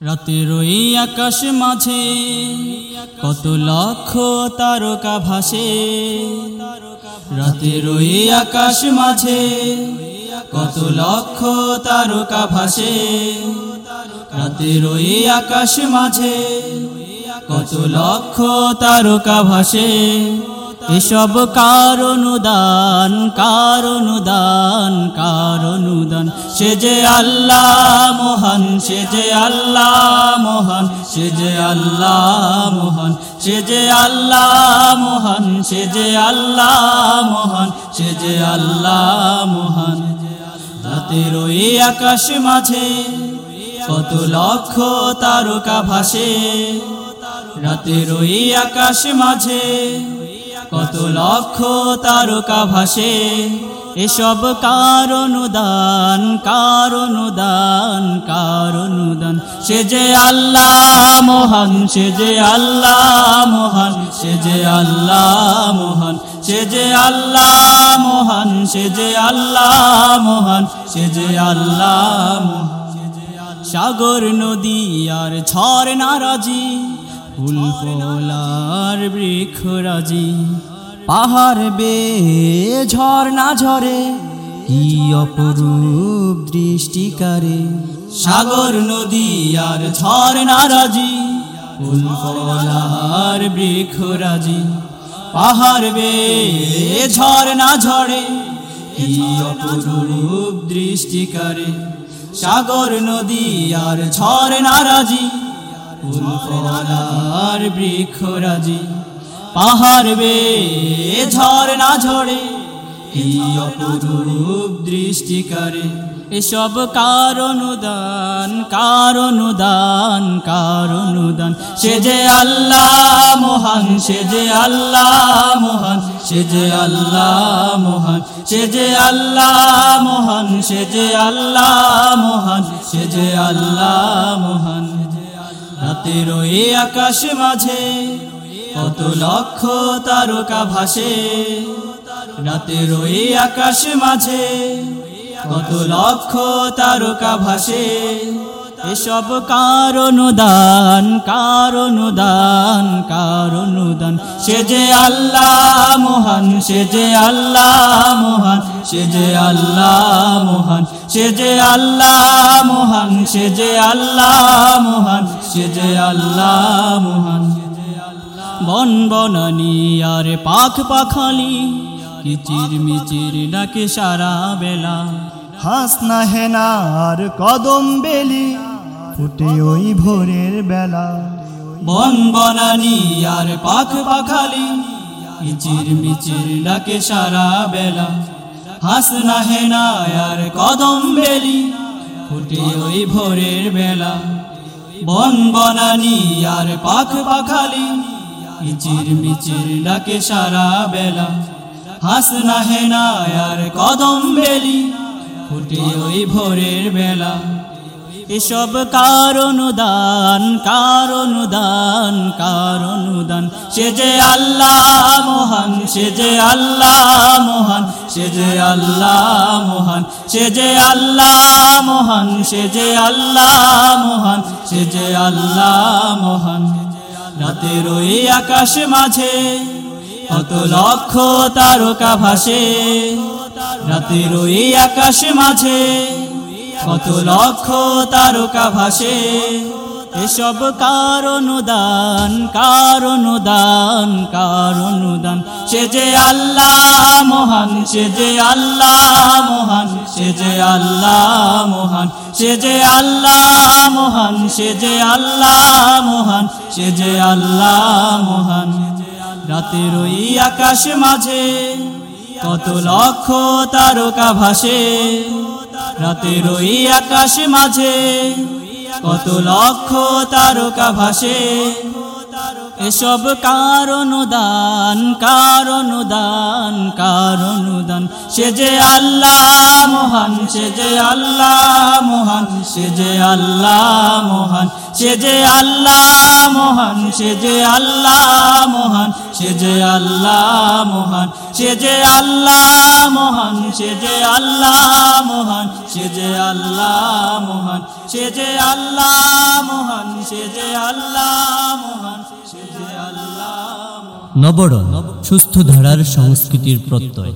রাতের ওই আকাশ মাঝে, কত লক্ষ তারকা ভাসে। রাতের ওই আকাশ মাঝে, কত লক্ষ তারকা ভাসে। রাতের ওই আকাশ মাঝে, কত লক্ষ তারকা ভাসে। এসব কারণুদান কারণুদান কারণুদান। সে যে আল্লাহ মহান, সে যে আল্লাহ মহান, সে যে আল্লাহ মোহন, সে যে আল্লাহ মহান, সে যে আল্লাহ মহান, সে যে আল্লাহ মহান। রাতের ওই আকাশ মাঝে কত লক্ষ তারকা ভাসে। রাতের ওই আকাশ মাঝে কত লক্ষ তারকা ভাসে। এসব কারণুদান কারণুদান কারণুদান। সে যে আল্লাহ মহান, সে যে আল্লাহ মহান, সে যে আল্লাহ মহান, সে যে আল্লাহ মহান, সে যে আল্লাহ মহান, সে যে আল্লাহ সাগর, নদী আর ঝড় নারাজি ফুল ফলার বৃক্ষরাজি পাহাড় বে ঝর্ণা ঝরে, কি অপরূপ দৃষ্টিকারে সাগর নদী আর ঝড় নারাজি ফুল ফলার বৃক্ষরাজি পাহাড় বে ঝর্ণা ঝরে, কি অপরূপ দৃষ্টিকারে সাগর নদী আর ঝড় নারাজি ফুল ফলার বৃক্ষরাজি পাহাড় বে ঝড় না ঝরে, কি অপরূপ দৃষ্টিকারে এসব কারণুদান কারণুদান কারণুদান সে যে আল্লাহ মহান, সে যে আল্লাহ মহান, সে যে আল্লাহ মহান, সে যে আল্লাহ মহান, সে যে আল্লাহ মহান, সে যে আল্লাহ মহান। রাতের ওই আকাশ মাঝে কত লক্ষ তারকা ভাসে। রাতের ওই আকাশ মাঝে কত লক্ষ তারকা ভাসে। এসব কারণুদান কারণুদান কারণুদান সে যে আল্লাহ মহান, সে যে আল্লাহ মহান, সে যে আল্লাহ মহান, সে যে আল্লাহ সে যে আল্লাহ মহান, সে যে আল্লাহ মহান। বন বনানি আর পাখ পাখালি কিচির মিচির ডাকে সারা বেলা। হাসনা হেনার কদম বেলি, ফুটে ওই ভোরের বেলা। বন বনানি আর পাখ পাখালি, কিচির মিচির ডাকে সারা বেলা। হাসনা হেনা আর কদম বেলি ফুটে ওই ভোরের বেলা। বন বনানি আর পাখ পাখালি, ইচির মিচির ডাকে সারা বেলা। হাস না হেনা আর কদম বেলি, ফুটে ওই ভোরের বেলা। এসব কারণুদান কারণুদান কারণুদান সে যে আল্লাহ মহান, সে যে আল্লাহ মহান, সে যে আল্লাহ মহান, সে যে আল্লাহ মহান, সে যে আল্লাহ মহান, সে যে আল্লাহ মহান। রাতের ওই আকাশ মাঝে কত লক্ষ তারকা ভাসে। রাতের ওই আকাশ মাঝে কত লক্ষ তারকা ভাসে, এসব কারণুদান কারণুদান কারণুদান সে যে আল্লাহ মহান, সে যে আল্লাহ মহান, সে যে আল্লাহ মহান, সে যে আল্লাহ মহান, সে যে আল্লাহ মহান, সে যে আল্লাহ মহান। রাতের ওই আকাশ মাঝে কত লক্ষ তারকা ভাসে রাতের ওই আকাশ মাঝে, কত লক্ষ তারকা ভাসে। এসব কারণ দান কারণ দান কারণ দান সে যে আল্লাহ মহান সে যে আল্লাহ মোহন সে যে আল্লাহ মোহন সে যে আল্লাহ মহান সে যে আল্লাহ মোহন সে যে আল্লাহ মোহন সে যে আল্লাহ মোহন সে যে আল্লাহ মহান সে যে আল্লাহ মোহন সে যে আল্লাহ মহান সে যে আল্লাহ মোহন সে যে আল্লাহ। নবরণ সুস্থ ধারার সংস্কৃতির প্রত্যয়